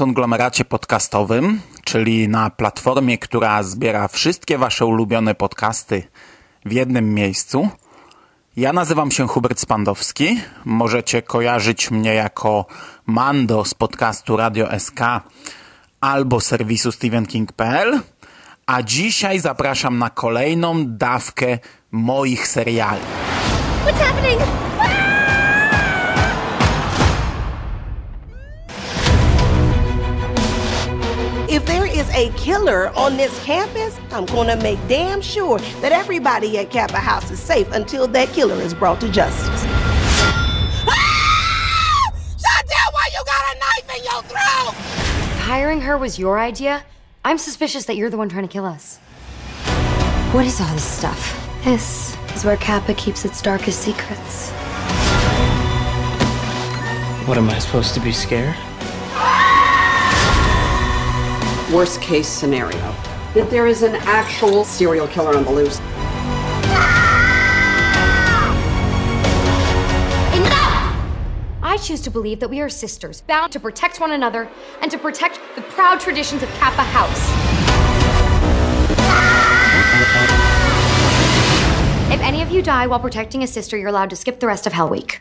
Konglomeracie podcastowym, czyli na platformie, która zbiera wszystkie Wasze ulubione podcasty w jednym miejscu. Ja nazywam się Hubert Spandowski. Możecie kojarzyć mnie jako Mando z podcastu Radio SK albo serwisu StephenKing.pl. A dzisiaj zapraszam na kolejną dawkę moich seriali. What's happening? A killer on this campus, I'm going to make damn sure that everybody at Kappa House is safe until that killer is brought to justice. Ah! Chantel, why you got a knife in your throat? Hiring her was your idea? I'm suspicious that you're the one trying to kill us. What is all this stuff? This is where Kappa keeps its darkest secrets. What am I supposed to be scared? Worst case scenario that there is an actual serial killer on the loose. Ah! I choose to believe that we are sisters, bound to protect one another and to protect the proud traditions of Kappa House. Ah! If any of you die while protecting a sister, you're allowed to skip the rest of Hell Week.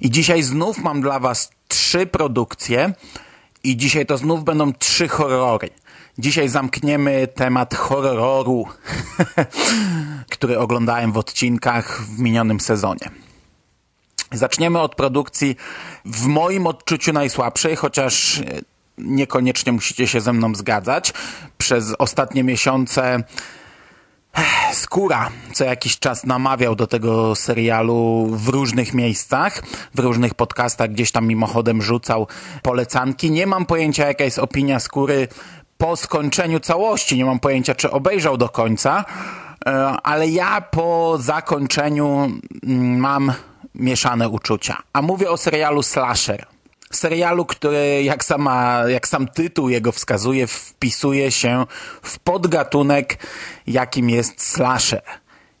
I dzisiaj znów mam dla Was trzy produkcje i dzisiaj to znów będą trzy horrory. Dzisiaj zamkniemy temat horroru, który oglądałem w odcinkach w minionym sezonie. Zaczniemy od produkcji w moim odczuciu najsłabszej, chociaż niekoniecznie musicie się ze mną zgadzać. Przez ostatnie miesiące Skóra co jakiś czas namawiał do tego serialu w różnych miejscach, w różnych podcastach, gdzieś tam mimochodem rzucał polecanki. Nie mam pojęcia, jaka jest opinia Skóry po skończeniu całości. Nie mam pojęcia, czy obejrzał do końca, ale ja po zakończeniu mam mieszane uczucia. A mówię o serialu Slasher serialu, który jak, sama, jak sam tytuł jego wskazuje, wpisuje się w podgatunek, jakim jest slasher.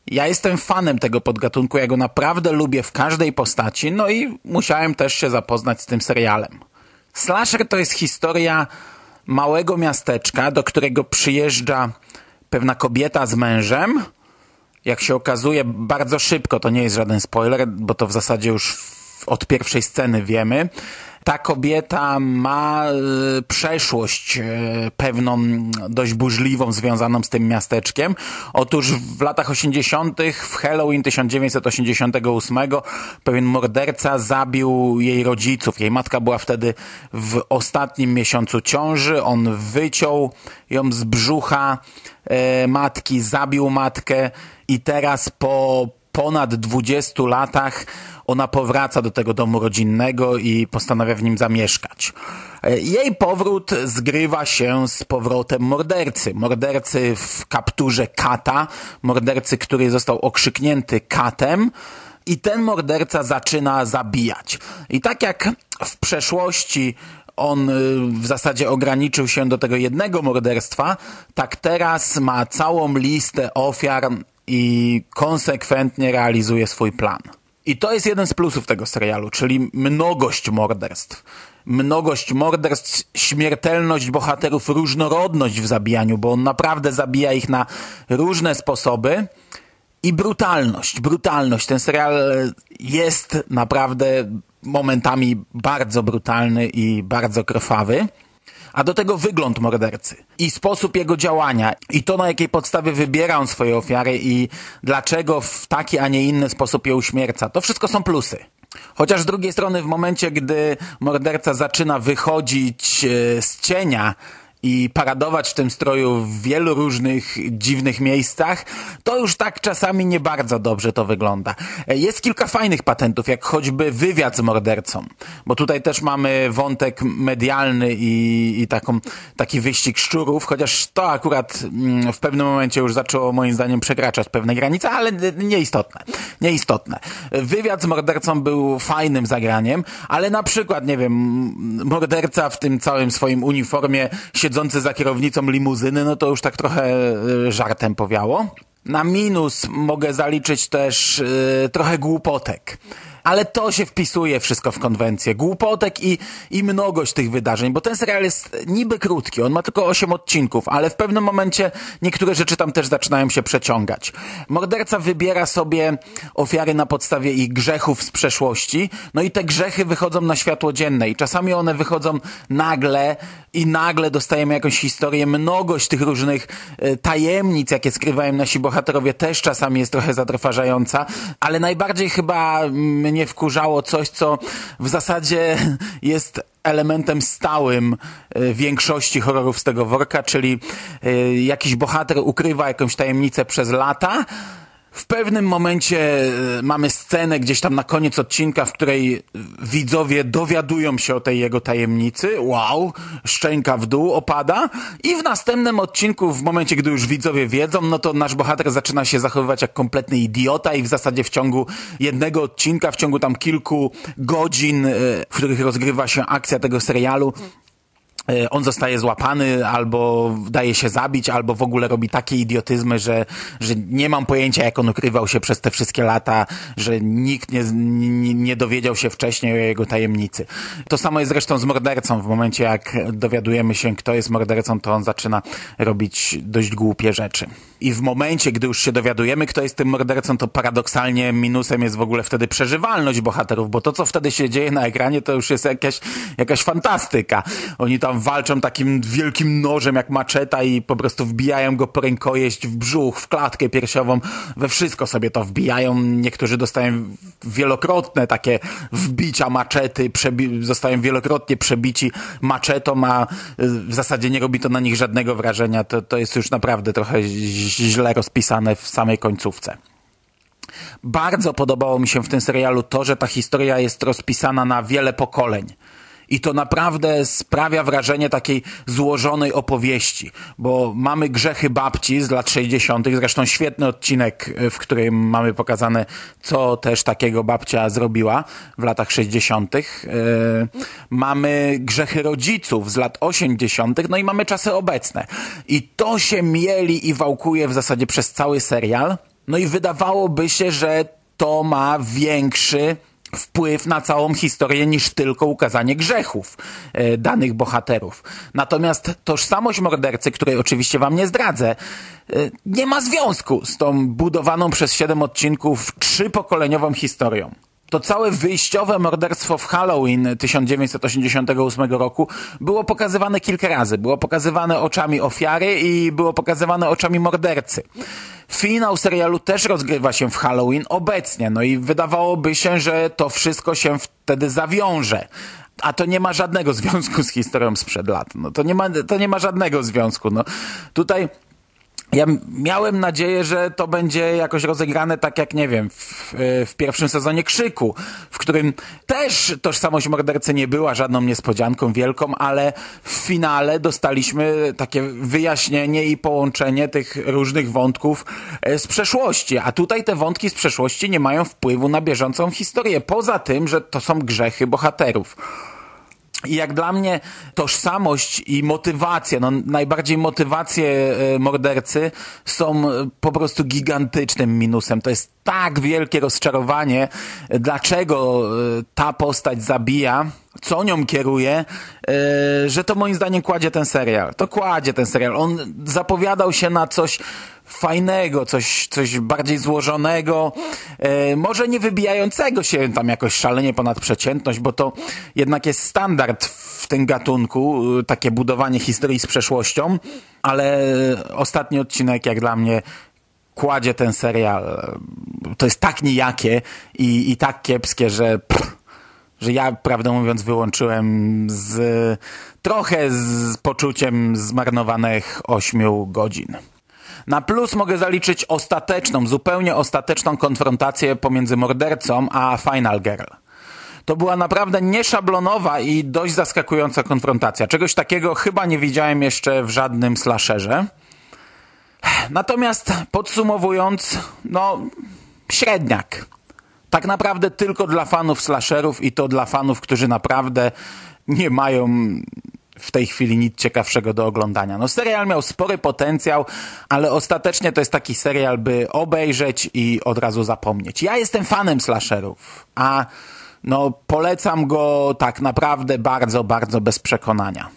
Ja jestem fanem tego podgatunku, ja go naprawdę lubię w każdej postaci, no i musiałem też się zapoznać z tym serialem. Slasher to jest historia małego miasteczka, do którego przyjeżdża pewna kobieta z mężem. Jak się okazuje, bardzo szybko, to nie jest żaden spoiler, bo to w zasadzie już od pierwszej sceny wiemy ta kobieta ma przeszłość pewną dość burzliwą związaną z tym miasteczkiem. Otóż w latach 80. w Halloween 1988 pewien morderca zabił jej rodziców. Jej matka była wtedy w ostatnim miesiącu ciąży. On wyciął ją z brzucha matki, zabił matkę i teraz po ponad 20 latach ona powraca do tego domu rodzinnego i postanawia w nim zamieszkać. Jej powrót zgrywa się z powrotem mordercy. Mordercy w kapturze kata, mordercy, który został okrzyknięty katem i ten morderca zaczyna zabijać. I tak jak w przeszłości on w zasadzie ograniczył się do tego jednego morderstwa, tak teraz ma całą listę ofiar i konsekwentnie realizuje swój plan. I to jest jeden z plusów tego serialu, czyli mnogość morderstw. Mnogość morderstw, śmiertelność bohaterów, różnorodność w zabijaniu, bo on naprawdę zabija ich na różne sposoby. I brutalność, brutalność. Ten serial jest naprawdę momentami bardzo brutalny i bardzo krwawy. A do tego wygląd mordercy i sposób jego działania i to na jakiej podstawie wybiera on swoje ofiary i dlaczego w taki, a nie inny sposób je uśmierca. To wszystko są plusy. Chociaż z drugiej strony w momencie, gdy morderca zaczyna wychodzić e, z cienia i paradować w tym stroju w wielu różnych dziwnych miejscach, to już tak czasami nie bardzo dobrze to wygląda. Jest kilka fajnych patentów, jak choćby wywiad z mordercą, bo tutaj też mamy wątek medialny i, i taką, taki wyścig szczurów, chociaż to akurat mm, w pewnym momencie już zaczęło moim zdaniem przekraczać pewne granice, ale nieistotne. Nieistotne. Wywiad z mordercą był fajnym zagraniem, ale na przykład, nie wiem, morderca w tym całym swoim uniformie się siedzący za kierownicą limuzyny, no to już tak trochę e, żartem powiało. Na minus mogę zaliczyć też yy, trochę głupotek ale to się wpisuje wszystko w konwencję. Głupotek i, i mnogość tych wydarzeń, bo ten serial jest niby krótki, on ma tylko 8 odcinków, ale w pewnym momencie niektóre rzeczy tam też zaczynają się przeciągać. Morderca wybiera sobie ofiary na podstawie ich grzechów z przeszłości, no i te grzechy wychodzą na światło dzienne i czasami one wychodzą nagle i nagle dostajemy jakąś historię. Mnogość tych różnych e, tajemnic, jakie skrywają nasi bohaterowie też czasami jest trochę zatrważająca, ale najbardziej chyba mnie mnie wkurzało coś, co w zasadzie jest elementem stałym e, większości horrorów z tego worka, czyli e, jakiś bohater ukrywa jakąś tajemnicę przez lata, w pewnym momencie e, mamy scenę gdzieś tam na koniec odcinka, w której widzowie dowiadują się o tej jego tajemnicy. Wow, szczęka w dół opada. I w następnym odcinku, w momencie, gdy już widzowie wiedzą, no to nasz bohater zaczyna się zachowywać jak kompletny idiota i w zasadzie w ciągu jednego odcinka, w ciągu tam kilku godzin, e, w których rozgrywa się akcja tego serialu, on zostaje złapany, albo daje się zabić, albo w ogóle robi takie idiotyzmy, że, że nie mam pojęcia, jak on ukrywał się przez te wszystkie lata, że nikt nie, nie, nie dowiedział się wcześniej o jego tajemnicy. To samo jest zresztą z mordercą. W momencie, jak dowiadujemy się, kto jest mordercą, to on zaczyna robić dość głupie rzeczy. I w momencie, gdy już się dowiadujemy, kto jest tym mordercą, to paradoksalnie minusem jest w ogóle wtedy przeżywalność bohaterów, bo to, co wtedy się dzieje na ekranie, to już jest jakaś, jakaś fantastyka. Oni tam walczą takim wielkim nożem jak maczeta i po prostu wbijają go po rękojeść w brzuch, w klatkę piersiową, we wszystko sobie to wbijają. Niektórzy dostają wielokrotne takie wbicia maczety, zostają wielokrotnie przebici maczetą, a w zasadzie nie robi to na nich żadnego wrażenia. To, to jest już naprawdę trochę źle rozpisane w samej końcówce. Bardzo podobało mi się w tym serialu to, że ta historia jest rozpisana na wiele pokoleń. I to naprawdę sprawia wrażenie takiej złożonej opowieści, bo mamy grzechy babci z lat 60., zresztą świetny odcinek, w którym mamy pokazane, co też takiego babcia zrobiła w latach 60. E, mamy grzechy rodziców z lat 80., no i mamy czasy obecne. I to się mieli i wałkuje w zasadzie przez cały serial. No i wydawałoby się, że to ma większy wpływ na całą historię niż tylko ukazanie grzechów e, danych bohaterów. Natomiast tożsamość mordercy, której oczywiście wam nie zdradzę, e, nie ma związku z tą budowaną przez siedem odcinków trzypokoleniową historią. To całe wyjściowe morderstwo w Halloween 1988 roku było pokazywane kilka razy. Było pokazywane oczami ofiary i było pokazywane oczami mordercy. Finał serialu też rozgrywa się w Halloween obecnie, no i wydawałoby się, że to wszystko się wtedy zawiąże. A to nie ma żadnego związku z historią sprzed lat. No to nie ma, to nie ma żadnego związku. No tutaj ja miałem nadzieję, że to będzie jakoś rozegrane tak jak, nie wiem, w, w, pierwszym sezonie Krzyku, w którym też tożsamość mordercy nie była żadną niespodzianką wielką, ale w finale dostaliśmy takie wyjaśnienie i połączenie tych różnych wątków e, z przeszłości. A tutaj te wątki z przeszłości nie mają wpływu na bieżącą historię, poza tym, że to są grzechy bohaterów. I jak dla mnie tożsamość i motywacja, no najbardziej motywacje e, mordercy są e, po prostu gigantycznym minusem. To jest tak wielkie rozczarowanie, dlaczego e, ta postać zabija, co nią kieruje, że to moim zdaniem kładzie ten serial. To kładzie ten serial. On zapowiadał się na coś fajnego, coś, coś bardziej złożonego, e, może nie wybijającego się tam jakoś szalenie ponad przeciętność, bo to jednak jest standard w tym gatunku, e, takie budowanie historii z przeszłością, ale ostatni odcinek jak dla mnie kładzie ten serial. To jest tak nijakie i, i tak kiepskie, że pff, że ja, prawdę mówiąc, wyłączyłem z trochę z poczuciem zmarnowanych ośmiu godzin. Na plus mogę zaliczyć ostateczną, zupełnie ostateczną konfrontację pomiędzy mordercą a Final Girl. To była naprawdę nieszablonowa i dość zaskakująca konfrontacja. Czegoś takiego chyba nie widziałem jeszcze w żadnym slasherze. Natomiast podsumowując, no średniak. Tak naprawdę tylko dla fanów slasherów i to dla fanów, którzy naprawdę nie mają w tej chwili nic ciekawszego do oglądania. No serial miał spory potencjał, ale ostatecznie to jest taki serial, by obejrzeć i od razu zapomnieć. Ja jestem fanem slasherów, a no polecam go tak naprawdę bardzo, bardzo bez przekonania.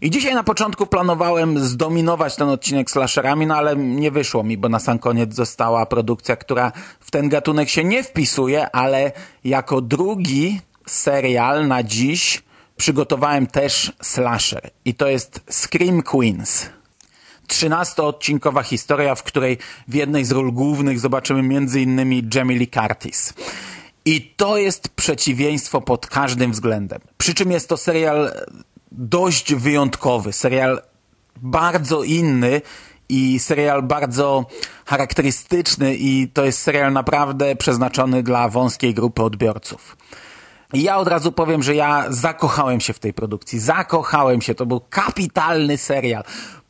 I dzisiaj na początku planowałem zdominować ten odcinek slasherami, no ale nie wyszło mi, bo na sam koniec została produkcja, która w ten gatunek się nie wpisuje, ale jako drugi serial na dziś przygotowałem też slasher i to jest Scream Queens. 13-odcinkowa historia, w której w jednej z ról głównych zobaczymy m.in. Jamie Lee Curtis. I to jest przeciwieństwo pod każdym względem. Przy czym jest to serial dość wyjątkowy, serial bardzo inny i serial bardzo charakterystyczny i to jest serial naprawdę przeznaczony dla wąskiej grupy odbiorców. I ja od razu powiem, że ja zakochałem się w tej produkcji. Zakochałem się. To był kapitalny serial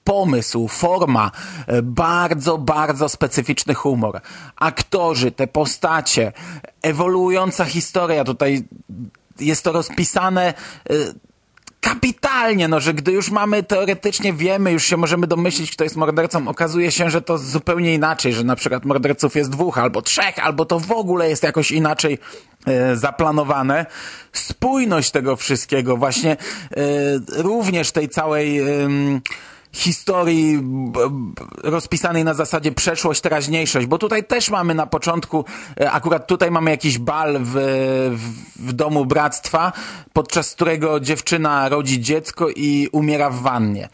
pomysł, forma, e, bardzo, bardzo specyficzny humor. Aktorzy, te postacie, ewoluująca historia. Tutaj jest to rozpisane e, kapitalnie, no, że gdy już mamy teoretycznie wiemy, już się możemy domyślić, kto jest mordercą, okazuje się, że to zupełnie inaczej, że na przykład morderców jest dwóch, albo trzech, albo to w ogóle jest jakoś inaczej e, zaplanowane. Spójność tego wszystkiego, właśnie e, również tej całej historii rozpisanej na zasadzie przeszłość, teraźniejszość, bo tutaj też mamy na początku, e, akurat tutaj mamy jakiś bal w, w, domu bractwa, podczas którego dziewczyna rodzi dziecko i umiera w wannie.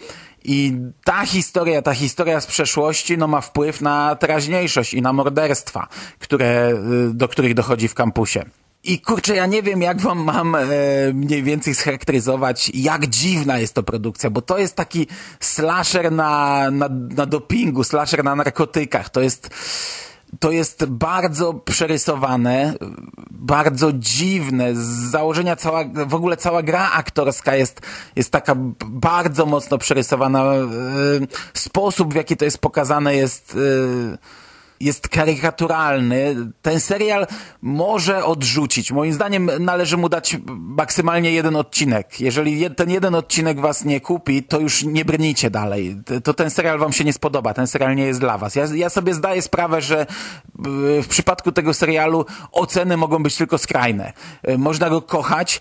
I ta historia, ta historia z przeszłości, no ma wpływ na teraźniejszość i na morderstwa, które, y, do których dochodzi w kampusie. I kurczę, ja nie wiem, jak wam mam e, mniej więcej scharakteryzować, jak dziwna jest to produkcja, bo to jest taki slasher na, na, na dopingu, slasher na narkotykach. To jest, to jest bardzo przerysowane, bardzo dziwne. Z założenia cała, w ogóle cała gra aktorska jest, jest taka bardzo mocno przerysowana. E, sposób, w jaki to jest pokazane jest... Jest karykaturalny. Ten serial może odrzucić. Moim zdaniem należy mu dać maksymalnie jeden odcinek. Jeżeli ten jeden odcinek was nie kupi, to już nie brnijcie dalej. To ten serial wam się nie spodoba. Ten serial nie jest dla was. Ja, ja sobie zdaję sprawę, że w przypadku tego serialu oceny mogą być tylko skrajne. Można go kochać,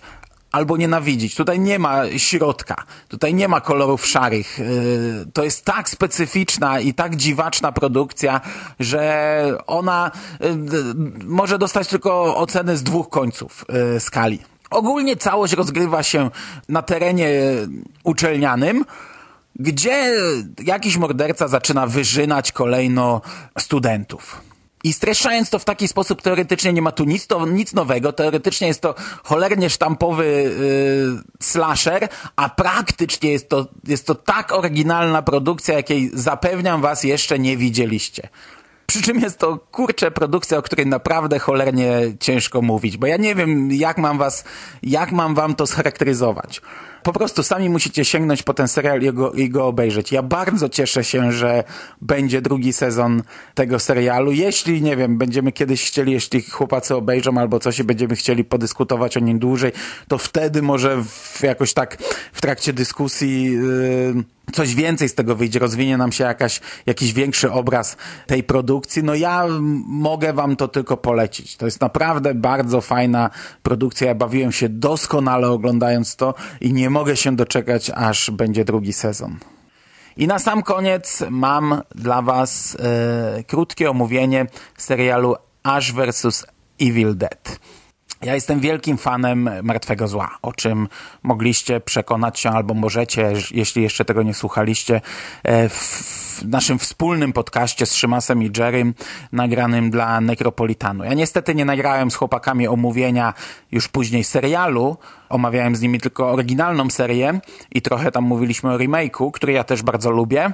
albo nienawidzić. Tutaj nie ma środka. Tutaj nie ma kolorów szarych. Y, to jest tak specyficzna i tak dziwaczna produkcja, że ona y, może dostać tylko oceny z dwóch końców y, skali. Ogólnie całość rozgrywa się na terenie uczelnianym, gdzie jakiś morderca zaczyna wyżynać kolejno studentów. I streszczając to w taki sposób, teoretycznie nie ma tu nic, to, nic nowego, teoretycznie jest to cholernie sztampowy yy, slasher, a praktycznie jest to, jest to tak oryginalna produkcja, jakiej zapewniam was jeszcze nie widzieliście. Przy czym jest to kurcze produkcja, o której naprawdę cholernie ciężko mówić, bo ja nie wiem, jak mam was, jak mam wam to scharakteryzować. Po prostu sami musicie sięgnąć po ten serial i go, i go obejrzeć. Ja bardzo cieszę się, że będzie drugi sezon tego serialu. Jeśli, nie wiem, będziemy kiedyś chcieli, jeśli chłopacy obejrzą albo coś i będziemy chcieli podyskutować o nim dłużej, to wtedy może w, jakoś tak w trakcie dyskusji yy, coś więcej z tego wyjdzie, rozwinie nam się jakaś, jakiś większy obraz tej produkcji. No ja mogę wam to tylko polecić. To jest naprawdę bardzo fajna produkcja. Ja bawiłem się doskonale oglądając to i nie mogę się doczekać, aż będzie drugi sezon. I na sam koniec mam dla was e, krótkie omówienie serialu Ash vs. Evil Dead. Ja jestem wielkim fanem Martwego Zła, o czym mogliście przekonać się albo możecie, jeśli jeszcze tego nie słuchaliście, e, w naszym wspólnym podcaście z Szymasem i Jerrym nagranym dla Necropolitanu. Ja niestety nie nagrałem z chłopakami omówienia już później serialu, omawiałem z nimi tylko oryginalną serię i trochę tam mówiliśmy o remake'u, który ja też bardzo lubię.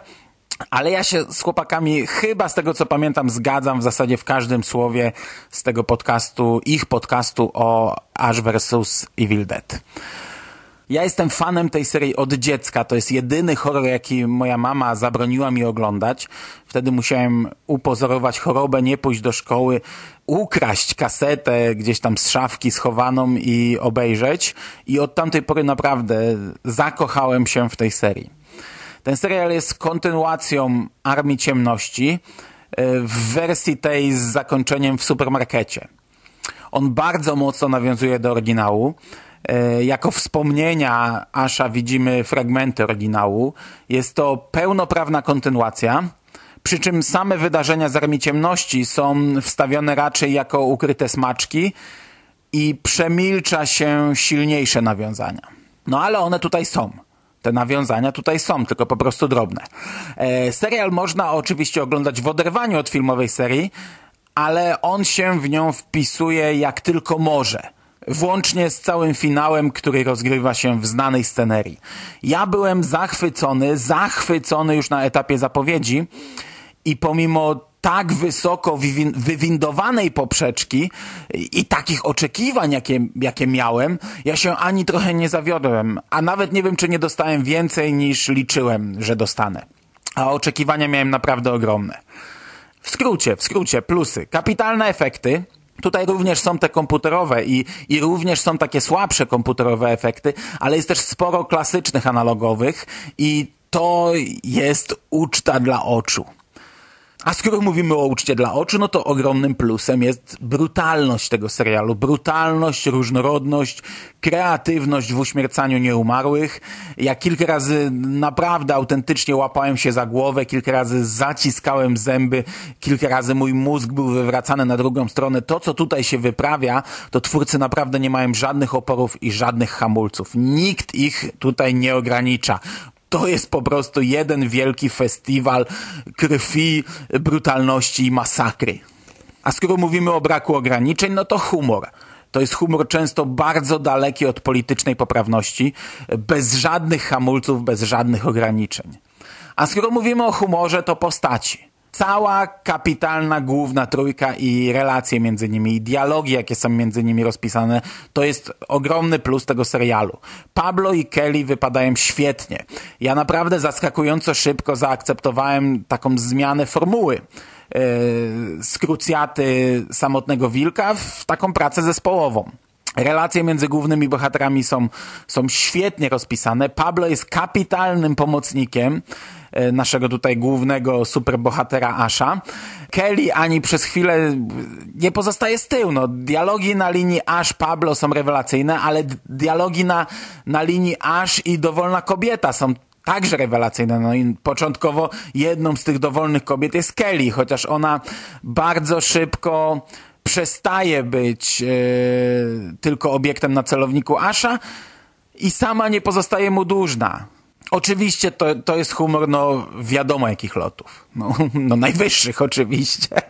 Ale ja się z chłopakami chyba z tego co pamiętam zgadzam w zasadzie w każdym słowie z tego podcastu, ich podcastu o Ash vs. Evil Dead. Ja jestem fanem tej serii od dziecka. To jest jedyny horror, jaki moja mama zabroniła mi oglądać. Wtedy musiałem upozorować chorobę, nie pójść do szkoły, ukraść kasetę gdzieś tam z szafki schowaną i obejrzeć. I od tamtej pory naprawdę zakochałem się w tej serii. Ten serial jest kontynuacją Armii Ciemności e, w wersji tej z zakończeniem w supermarkecie. On bardzo mocno nawiązuje do oryginału. E, jako wspomnienia Asha widzimy fragmenty oryginału. Jest to pełnoprawna kontynuacja, przy czym same wydarzenia z Armii Ciemności są wstawione raczej jako ukryte smaczki i przemilcza się silniejsze nawiązania. No ale one tutaj są. Te nawiązania tutaj są, tylko po prostu drobne. E, serial można oczywiście oglądać w oderwaniu od filmowej serii, ale on się w nią wpisuje jak tylko może. Włącznie z całym finałem, który rozgrywa się w znanej scenerii. Ja byłem zachwycony, zachwycony już na etapie zapowiedzi i pomimo tak wysoko wywindowanej poprzeczki i takich oczekiwań, jakie, jakie miałem, ja się ani trochę nie zawiodłem, a nawet nie wiem, czy nie dostałem więcej niż liczyłem, że dostanę. A oczekiwania miałem naprawdę ogromne. W skrócie, w skrócie, plusy. Kapitalne efekty, Tutaj również są te komputerowe i, i również są takie słabsze komputerowe efekty, ale jest też sporo klasycznych analogowych i to jest uczta dla oczu. A skoro mówimy o uczcie dla oczu, no to ogromnym plusem jest brutalność tego serialu. Brutalność, różnorodność, kreatywność w uśmiercaniu nieumarłych. Ja kilka razy naprawdę autentycznie łapałem się za głowę, kilka razy zaciskałem zęby, kilka razy mój mózg był wywracany na drugą stronę. To, co tutaj się wyprawia, to twórcy naprawdę nie mają żadnych oporów i żadnych hamulców. Nikt ich tutaj nie ogranicza to jest po prostu jeden wielki festiwal krwi, brutalności i masakry. A skoro mówimy o braku ograniczeń, no to humor. To jest humor często bardzo daleki od politycznej poprawności, bez żadnych hamulców, bez żadnych ograniczeń. A skoro mówimy o humorze, to postaci cała kapitalna główna trójka i relacje między nimi, i dialogi, jakie są między nimi rozpisane, to jest ogromny plus tego serialu. Pablo i Kelly wypadają świetnie. Ja naprawdę zaskakująco szybko zaakceptowałem taką zmianę formuły yy, z krucjaty samotnego wilka w taką pracę zespołową. Relacje między głównymi bohaterami są, są świetnie rozpisane. Pablo jest kapitalnym pomocnikiem e, naszego tutaj głównego superbohatera Asha. Kelly ani przez chwilę nie pozostaje z tyłu. No, dialogi na linii Ash Pablo są rewelacyjne, ale dialogi na, na linii Ash i dowolna kobieta są także rewelacyjne. No i początkowo jedną z tych dowolnych kobiet jest Kelly, chociaż ona bardzo szybko przestaje być e, tylko obiektem na celowniku Asha i sama nie pozostaje mu dłużna. Oczywiście to, to jest humor, no wiadomo jakich lotów. No, no najwyższych oczywiście.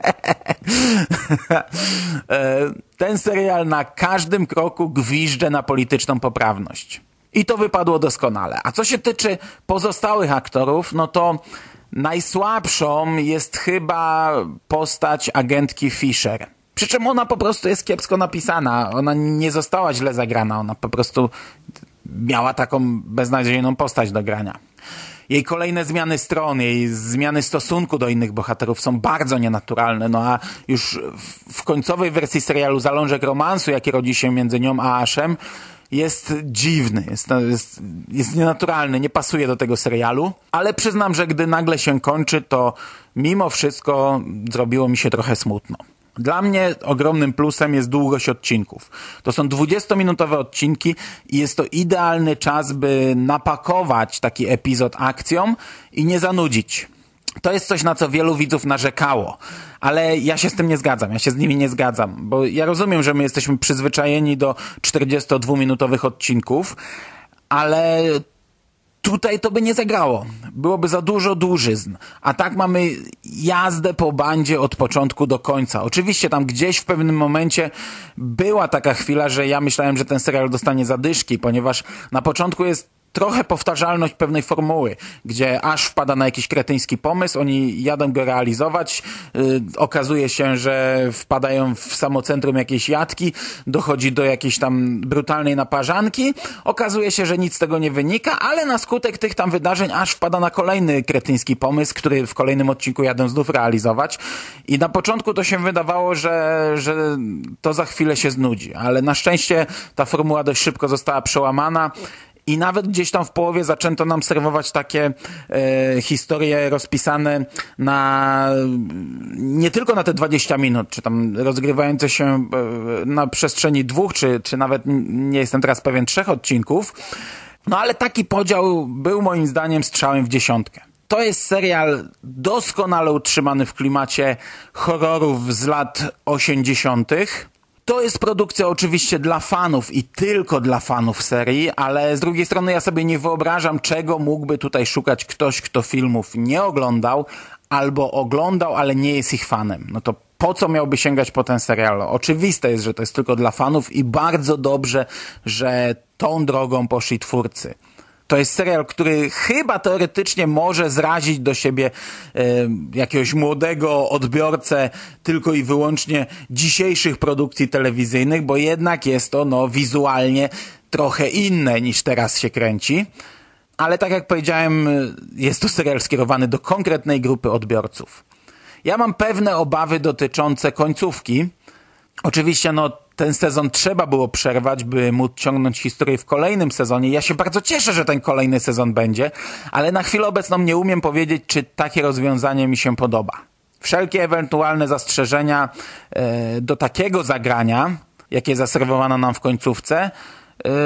E, ten serial na każdym kroku gwiżdże na polityczną poprawność. I to wypadło doskonale. A co się tyczy pozostałych aktorów, no to najsłabszą jest chyba postać agentki Fisher. Przy czym ona po prostu jest kiepsko napisana. Ona nie została źle zagrana. Ona po prostu miała taką beznadziejną postać do grania. Jej kolejne zmiany stron, jej zmiany stosunku do innych bohaterów są bardzo nienaturalne, no a już w, końcowej wersji serialu zalążek romansu, jaki rodzi się między nią a Ashem, jest dziwny, jest, jest, jest nienaturalny, nie pasuje do tego serialu, ale przyznam, że gdy nagle się kończy, to mimo wszystko zrobiło mi się trochę smutno. Dla mnie ogromnym plusem jest długość odcinków. To są 20-minutowe odcinki i jest to idealny czas, by napakować taki epizod akcją i nie zanudzić. To jest coś, na co wielu widzów narzekało, ale ja się z tym nie zgadzam, ja się z nimi nie zgadzam, bo ja rozumiem, że my jesteśmy przyzwyczajeni do 42-minutowych odcinków, ale tutaj to by nie zagrało. Byłoby za dużo dłużyzn. A tak mamy jazdę po bandzie od początku do końca. Oczywiście tam gdzieś w pewnym momencie była taka chwila, że ja myślałem, że ten serial dostanie zadyszki, ponieważ na początku jest trochę powtarzalność pewnej formuły, gdzie aż wpada na jakiś kretyński pomysł, oni jadą go realizować, yy, okazuje się, że wpadają w samocentrum jakiejś jatki, dochodzi do jakiejś tam brutalnej naparzanki, okazuje się, że nic z tego nie wynika, ale na skutek tych tam wydarzeń aż wpada na kolejny kretyński pomysł, który w kolejnym odcinku jadą znów realizować. I na początku to się wydawało, że, że to za chwilę się znudzi, ale na szczęście ta formuła dość szybko została przełamana i nawet gdzieś tam w połowie zaczęto nam serwować takie e, historie rozpisane na nie tylko na te 20 minut, czy tam rozgrywające się e, na przestrzeni dwóch, czy, czy nawet nie jestem teraz pewien, trzech odcinków. No ale taki podział był moim zdaniem strzałem w dziesiątkę. To jest serial doskonale utrzymany w klimacie horrorów z lat 80. To jest produkcja oczywiście dla fanów i tylko dla fanów serii, ale z drugiej strony ja sobie nie wyobrażam, czego mógłby tutaj szukać ktoś, kto filmów nie oglądał albo oglądał, ale nie jest ich fanem. No to po co miałby sięgać po ten serial? Oczywiste jest, że to jest tylko dla fanów i bardzo dobrze, że tą drogą poszli twórcy. To jest serial, który chyba teoretycznie może zrazić do siebie e, jakiegoś młodego odbiorcę tylko i wyłącznie dzisiejszych produkcji telewizyjnych, bo jednak jest to no, wizualnie trochę inne niż teraz się kręci. Ale tak jak powiedziałem, jest to serial skierowany do konkretnej grupy odbiorców. Ja mam pewne obawy dotyczące końcówki. Oczywiście, no, ten sezon trzeba było przerwać, by móc ciągnąć historię w kolejnym sezonie. Ja się bardzo cieszę, że ten kolejny sezon będzie, ale na chwilę obecną nie umiem powiedzieć, czy takie rozwiązanie mi się podoba. Wszelkie ewentualne zastrzeżenia e, do takiego zagrania, jakie zaserwowano nam w końcówce,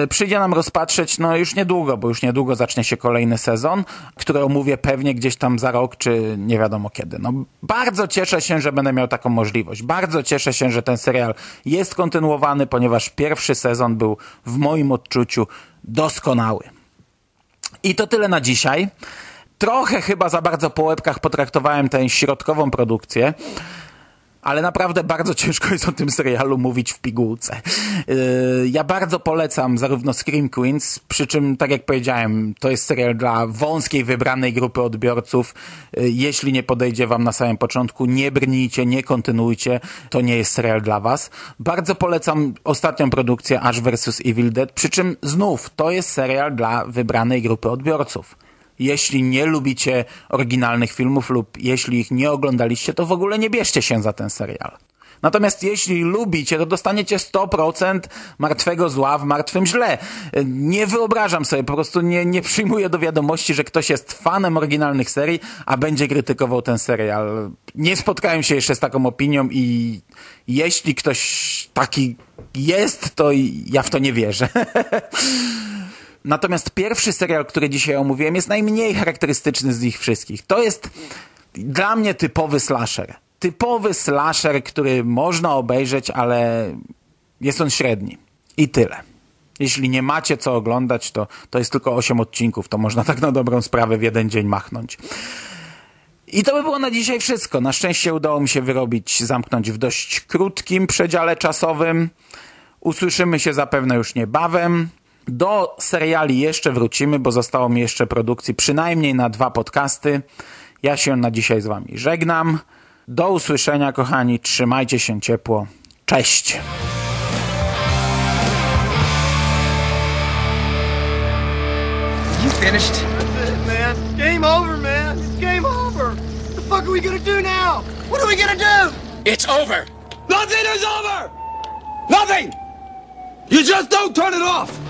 przyjdzie nam rozpatrzeć no już niedługo, bo już niedługo zacznie się kolejny sezon, który omówię pewnie gdzieś tam za rok, czy nie wiadomo kiedy. No, bardzo cieszę się, że będę miał taką możliwość. Bardzo cieszę się, że ten serial jest kontynuowany, ponieważ pierwszy sezon był w moim odczuciu doskonały. I to tyle na dzisiaj. Trochę chyba za bardzo po łebkach potraktowałem tę środkową produkcję ale naprawdę bardzo ciężko jest o tym serialu mówić w pigułce. Yy, ja bardzo polecam zarówno Scream Queens, przy czym, tak jak powiedziałem, to jest serial dla wąskiej, wybranej grupy odbiorców. Yy, jeśli nie podejdzie wam na samym początku, nie brnijcie, nie kontynuujcie, to nie jest serial dla was. Bardzo polecam ostatnią produkcję Ash vs. Evil Dead, przy czym znów to jest serial dla wybranej grupy odbiorców. Jeśli nie lubicie oryginalnych filmów lub jeśli ich nie oglądaliście, to w ogóle nie bierzcie się za ten serial. Natomiast jeśli lubicie, to dostaniecie 100% martwego zła w martwym źle. Nie wyobrażam sobie, po prostu nie, nie przyjmuję do wiadomości, że ktoś jest fanem oryginalnych serii, a będzie krytykował ten serial. Nie spotkałem się jeszcze z taką opinią i jeśli ktoś taki jest, to ja w to nie wierzę. Natomiast pierwszy serial, który dzisiaj omówiłem, jest najmniej charakterystyczny z nich wszystkich. To jest dla mnie typowy slasher. Typowy slasher, który można obejrzeć, ale jest on średni. I tyle. Jeśli nie macie co oglądać, to, to jest tylko 8 odcinków. To można tak na dobrą sprawę w jeden dzień machnąć. I to by było na dzisiaj wszystko. Na szczęście udało mi się wyrobić, zamknąć w dość krótkim przedziale czasowym. Usłyszymy się zapewne już niebawem. Do seriali jeszcze wrócimy, bo zostało mi jeszcze produkcji przynajmniej na dwa podcasty. Ja się na dzisiaj z Wami żegnam. Do usłyszenia, kochani. Trzymajcie się ciepło. Cześć! finished? That's it, man. Game over, man. It's game over. What the fuck are we gonna do now? What are we gonna do? It's over. Nothing is over. Nothing. You just don't turn it off.